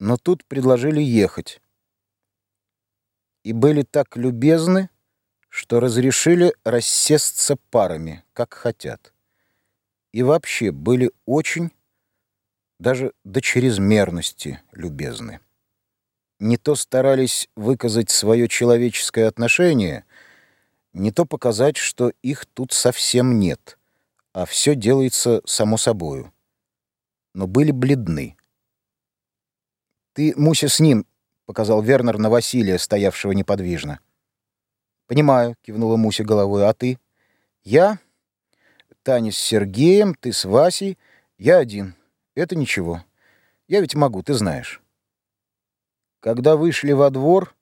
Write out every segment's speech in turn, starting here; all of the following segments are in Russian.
но тут предложили ехать. И были так любезны, что разрешили рассесться парами, как хотят. И вообще были очень, даже до чрезмерности любезны. Не то старались выказать свое человеческое отношение, не то показать, что их тут совсем нет, а все делается само собою. Но были бледны. «Ты, Муся, с ним», — показал Вернер на Василия, стоявшего неподвижно. «Понимаю», — кивнула Муся головой, — «а ты?» «Я? Таня с Сергеем, ты с Васей, я один. Это ничего. Я ведь могу, ты знаешь». Когда вышли во двор,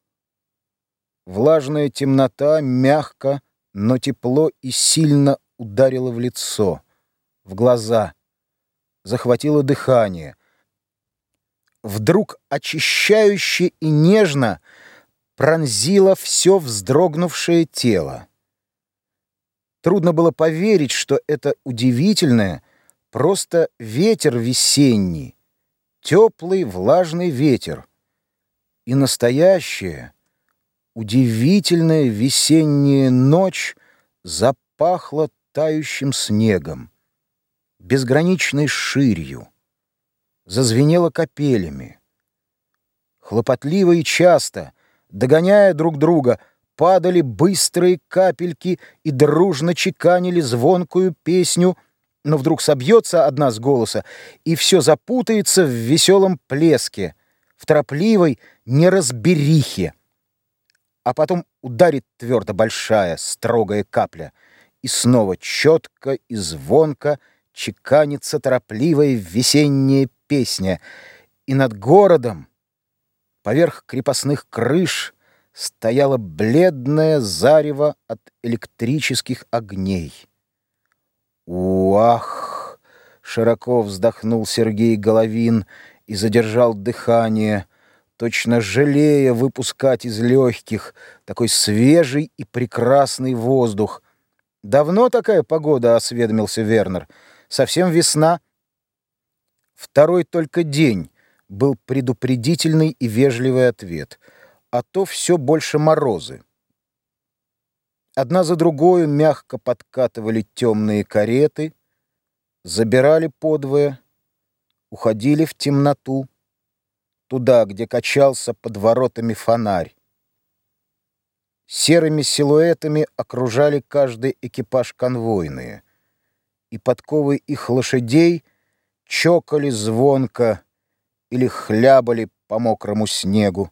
влажная темнота мягко, но тепло и сильно ударила в лицо, в глаза, захватило дыхание — вдруг очищающе и нежно пронзило все вздрогнувшее тело. Трудно было поверить, что это удивительное просто ветер весенний, теплый влажный ветер. И настоящая, удивительная весенняя ночь запахла тающим снегом, безграничной ширью зазвенело капелями. Хлопотливо и часто, догоняя друг друга, падали быстрые капельки и дружно чеканили звонкую песню, но вдруг собьется одна с голоса, и все запутается в веселом плеске, в торопливой неразберихе. А потом ударит твердо большая, строгая капля, и снова четко и звонко чеканится торопливая весенняя песня, и над городом, поверх крепостных крыш, стояло бледное зарево от электрических огней. «Уах!» — широко вздохнул Сергей Головин и задержал дыхание, точно жалея выпускать из легких такой свежий и прекрасный воздух. «Давно такая погода?» — осведомился Вернер. «Совсем весна». Второй только день был предупредительный и вежливый ответ, а то все больше морозы. Одна за другой мягко подкатывали темные кареты, забирали подвое, уходили в темноту, туда, где качался под воротами фонарь. Серыми силуэтами окружали каждый экипаж конвойные, и подковы их лошадей — чокали звонко или хлябали по мокрому снегу.